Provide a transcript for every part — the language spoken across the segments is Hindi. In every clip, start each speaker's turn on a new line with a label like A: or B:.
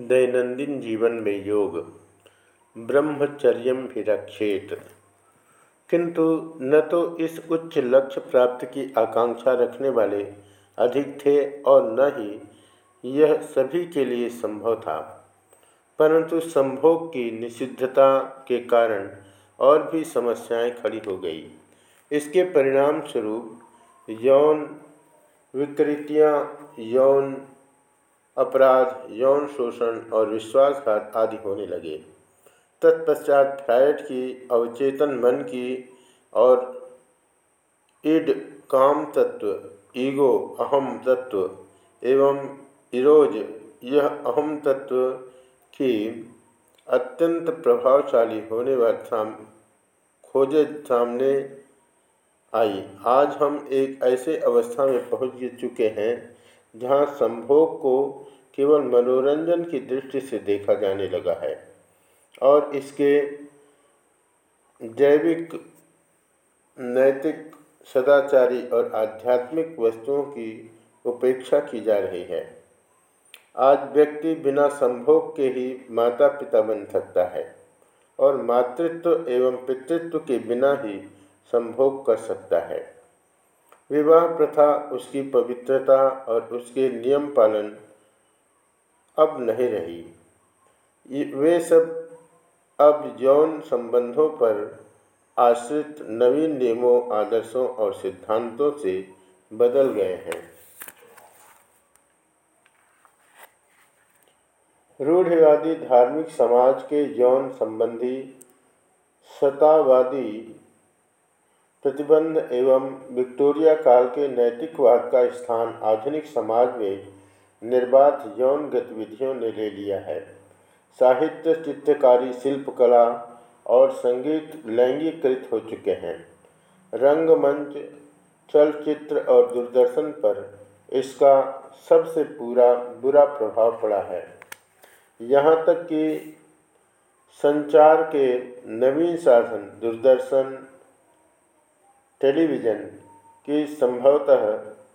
A: दैनंदिन जीवन में योग। ब्रह्मचर्य भी रक्षेत। किंतु न तो इस उच्च लक्ष्य प्राप्त की आकांक्षा रखने वाले अधिक थे और न ही यह सभी के लिए संभव था। परंतु संभोग की निषिद्धता के कारण और भी समस्याएँ खड़ी हो गई। इसके परिणाम स्वरूप यौन विकृतियाँ, यौन अपराध, यौन शोषण और विश्वासघात आदि होने लगे। तत्पश्चात फ्रायड की अवचेतन मन की और इड काम तत्व, ईगो अहम तत्व एवं इरोज, यह अहम तत्व की अत्यंत प्रभावशाली होने वाले साम, खोजे सामने आई। आज हम एक ऐसे अवस्था में पहुँच चुके हैं जहाँ संभोग को केवल मनोरंजन की दृष्टि से देखा जाने लगा है और इसके जैविक, नैतिक, सदाचारी और आध्यात्मिक वस्तुओं की उपेक्षा की जा रही है। आज व्यक्ति बिना संभोग के ही माता पिता बन सकता है और मातृत्व एवं पितृत्व के बिना ही संभोग कर सकता है। विवाह प्रथा, उसकी पवित्रता और उसके नियम पालन अब नहीं रही। वे सब अब यौन संबंधों पर आश्रित नवीन नियमों, आदर्शों और सिद्धांतों से बदल गए हैं। रूढ़िवादी, धार्मिक समाज के यौन संबंधी सतावादी प्रतिबंध एवं विक्टोरिया काल के नैतिकवाद का स्थान आधुनिक समाज में निर्बाध यौन गतिविधियों ने ले लिया है। साहित्य, चित्रकारी, शिल्पकला और संगीत लैंगिकृत हो चुके हैं। रंगमंच, चलचित्र और दूरदर्शन पर इसका सबसे पूरा बुरा प्रभाव पड़ा है। यहाँ तक कि संचार के नवीन साधन, दूरदर्शन टेलीविज़न की संभवतः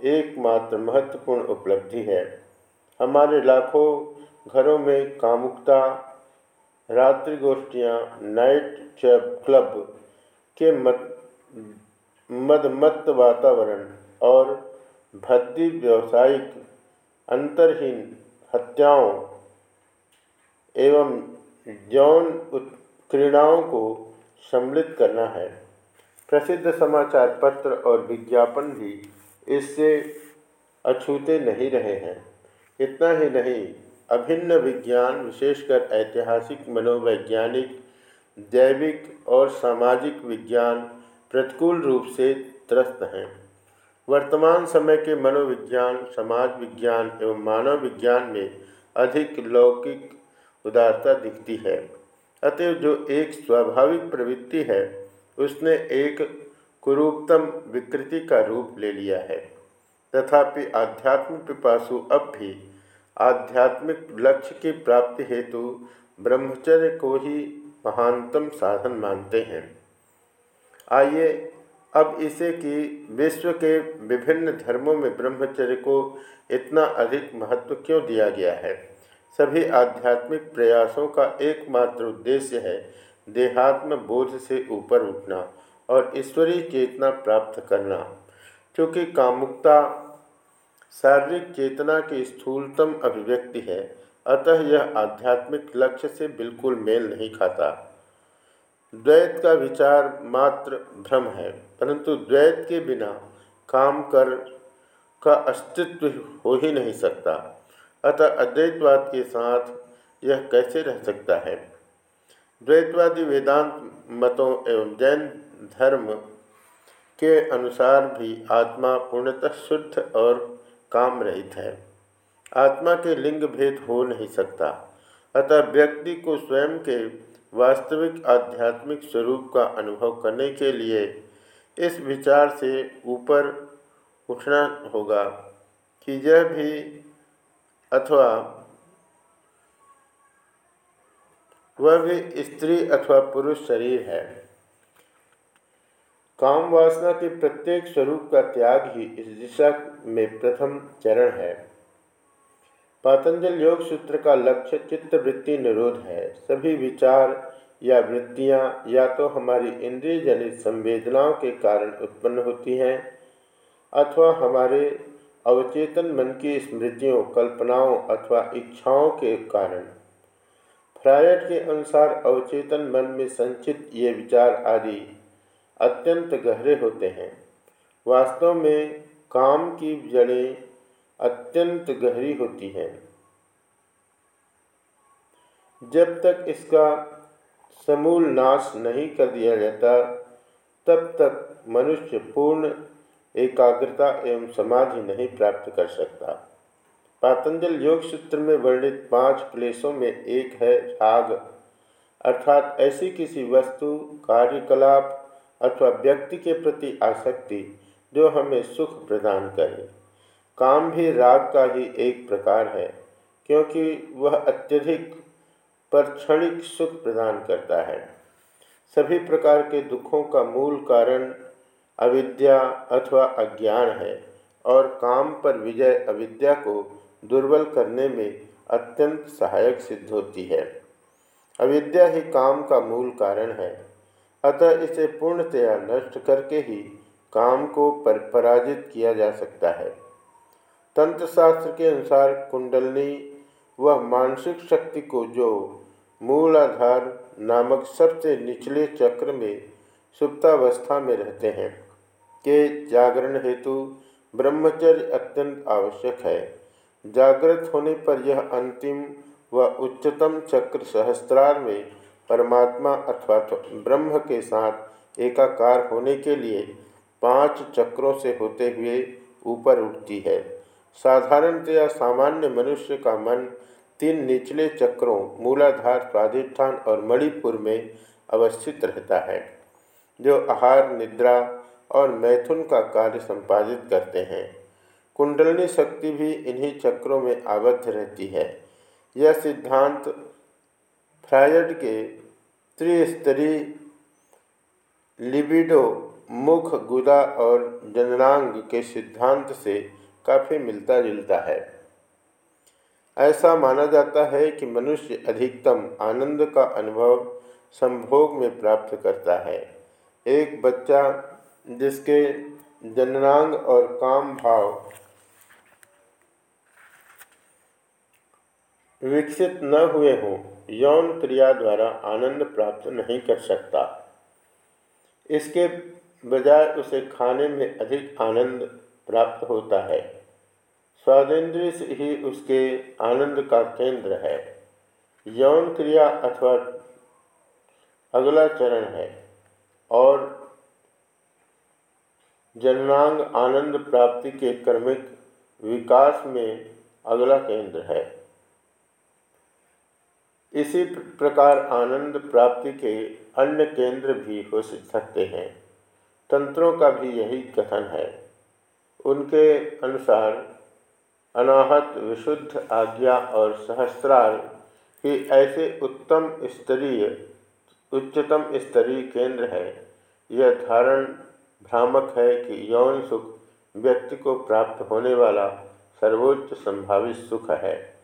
A: एकमात्र महत्वपूर्ण उपलब्धि है। हमारे लाखों घरों में कामुकता रात्रि गोष्ठियाँ नाइट क्लब के मत वातावरण और भद्दी व्यावसायिक अंतरहीन हत्याओं एवं यौन उत्क्रीड़ाओं को सम्मिलित करना है। प्रसिद्ध समाचार पत्र और विज्ञापन भी इससे अछूते नहीं रहे हैं। इतना ही नहीं, अभिन्न विज्ञान, विशेषकर ऐतिहासिक, मनोवैज्ञानिक, जैविक और सामाजिक विज्ञान, प्रतिकूल रूप से त्रस्त हैं। वर्तमान समय के मनोविज्ञान, समाज विज्ञान एवं मानव विज्ञान में अधिक लौकिक उदारता दिखती है, अतएव जो एक स्वाभाविक प्रवृत्ति है उसने एक कुरूपतम विकृति का रूप ले लिया है। तथापि आध्यात्मिक पिपासु अब भी आध्यात्मिक लक्ष्य की प्राप्ति हेतु ब्रह्मचर्य को ही महानतम साधन मानते हैं। आइए अब इसे कि विश्व के विभिन्न धर्मों में ब्रह्मचर्य को इतना अधिक महत्व क्यों दिया गया है? सभी आध्यात्मिक प्रयासों का एकमात्र उद्देश्य है देहात्म बोध से ऊपर उठना और ईश्वरीय चेतना प्राप्त करना। क्योंकि कामुकता शारीरिक चेतना की स्थूलतम अभिव्यक्ति है, अतः यह आध्यात्मिक लक्ष्य से बिल्कुल मेल नहीं खाता। द्वैत का विचार मात्र भ्रम है, परंतु द्वैत के बिना काम कर का अस्तित्व हो ही नहीं सकता। अतः अद्वैतवाद के साथ यह कैसे रह सकता है? द्वैतवादी वेदांत मतों एवं जैन धर्म के अनुसार भी आत्मा पूर्णतः शुद्ध और काम रहित है। आत्मा के लिंग भेद हो नहीं सकता, अतः व्यक्ति को स्वयं के वास्तविक आध्यात्मिक स्वरूप का अनुभव करने के लिए इस विचार से ऊपर उठना होगा कि यह भी अथवा वह भी स्त्री अथवा पुरुष शरीर है। काम वासना के प्रत्येक स्वरूप का त्याग ही इस दिशा में प्रथम चरण है। पातंजल योग सूत्र का लक्ष्य चित्त वृत्ति निरोध है। सभी विचार या वृत्तियाँ या तो हमारी इंद्रिय जनित संवेदनाओं के कारण उत्पन्न होती हैं, अथवा हमारे अवचेतन मन की स्मृतियों, कल्पनाओं अथवा इच्छाओं के कारण। फ्रायड के अनुसार अवचेतन मन में संचित ये विचार आदि अत्यंत गहरे होते हैं। वास्तव में काम की जड़ें अत्यंत गहरी होती हैं। जब तक इसका समूल नाश नहीं कर दिया जाता, तब तक मनुष्य पूर्ण एकाग्रता एवं समाधि नहीं प्राप्त कर सकता। पातंजल योग सूत्र में वर्णित पाँच क्लेशों में एक है राग। अर्थात ऐसी किसी वस्तु, कार्यकलाप अथवा व्यक्ति के प्रति आसक्ति जो हमें सुख प्रदान करे। काम भी राग का ही एक प्रकार है, क्योंकि वह अत्यधिक पर क्षणिक सुख प्रदान करता है। सभी प्रकार के दुखों का मूल कारण अविद्या अथवा अज्ञान है, और काम पर विजय अविद्या को दुर्बल करने में अत्यंत सहायक सिद्ध होती है। अविद्या ही काम का मूल कारण है। अतः इसे पूर्णतया नष्ट करके ही काम को पर, पराजित किया जा सकता है। तंत्र शास्त्र के अनुसार कुंडलनी वह मानसिक शक्ति को जो मूलाधार नामक सबसे निचले चक्र में सुप्तावस्था में रहते हैं, के जागरण हेतु ब्रह्मचर्य अत्यंत आवश्यक है। जागृत होने पर यह अंतिम व उच्चतम चक्र सहस्त्रार में परमात्मा अथवा ब्रह्म के साथ एकाकार होने के लिए पाँच चक्रों से होते हुए ऊपर उठती है। साधारणतया सामान्य मनुष्य का मन तीन निचले चक्रों, मूलाधार स्वाधिष्ठान और मणिपुर में अवस्थित रहता है, जो आहार, निद्रा और मैथुन का कार्य संपादित करते हैं। कुंडलनी शक्ति भी इन्हीं चक्रों में आबद्ध रहती है। यह सिद्धांत फ्रायड के त्रिस्तरीय लिबिडो, मुख, गुदा और जननांग के सिद्धांत से काफ़ी मिलता जुलता है। ऐसा माना जाता है कि मनुष्य अधिकतम आनंद का अनुभव संभोग में प्राप्त करता है। एक बच्चा जिसके जननांग और काम भाव विकसित न हुए हों, यौन क्रिया द्वारा आनंद प्राप्त नहीं कर सकता। इसके बजाय उसे खाने में अधिक आनंद प्राप्त होता है। स्वादेंद्रिय ही उसके आनंद का केंद्र है। यौन क्रिया अथवा अगला चरण है और जननांग आनंद प्राप्ति के क्रमिक विकास में अगला केंद्र है। इसी प्रकार आनंद प्राप्ति के अन्य केंद्र भी हो सकते हैं। तंत्रों का भी यही कथन है। उनके अनुसार अनाहत, विशुद्ध आज्ञा और सहस्रार ही ऐसे उत्तम स्तरीय, उच्चतम स्तरीय केंद्र है। यह धारण भ्रामक है कि यौन सुख व्यक्ति को प्राप्त होने वाला सर्वोच्च संभावित सुख है।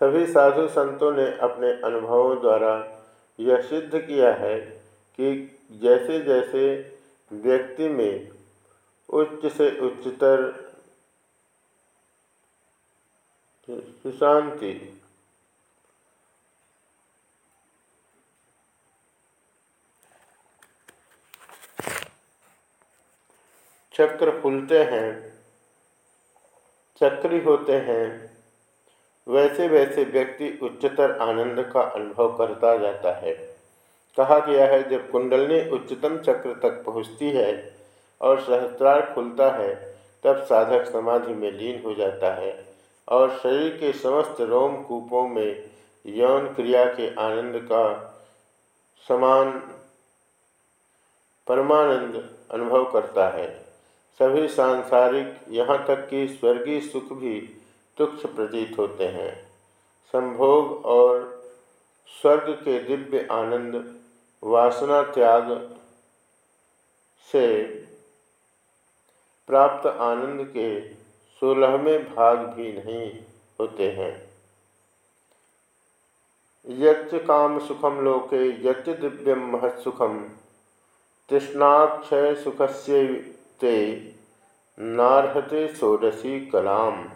A: सभी साधु संतों ने अपने अनुभवों द्वारा यह सिद्ध किया है कि जैसे जैसे व्यक्ति में उच्च से उच्चतर सुशांति चक्र खुलते हैं, चक्री होते हैं वैसे वैसे व्यक्ति उच्चतर आनंद का अनुभव करता जाता है। कहा गया है, जब कुंडलनी उच्चतम चक्र तक पहुँचती है और सहस्त्रार खुलता है, तब साधक समाधि में लीन हो जाता है और शरीर के समस्त रोम कूपों में यौन क्रिया के आनंद का समान परमानंद अनुभव करता है। सभी सांसारिक, यहाँ तक कि स्वर्गीय सुख भी तुक्ष प्रतीत होते हैं। संभोग और स्वर्ग के दिव्य आनंद, वासना त्याग से प्राप्त आनंद के सोलहवें भाग भी नहीं होते हैं। यच्च काम सुखम लोके, यच्च दिव्यम महत्सुखम तृष्णाक्षय सुखस्य ते नारहते षोडशी कलाम।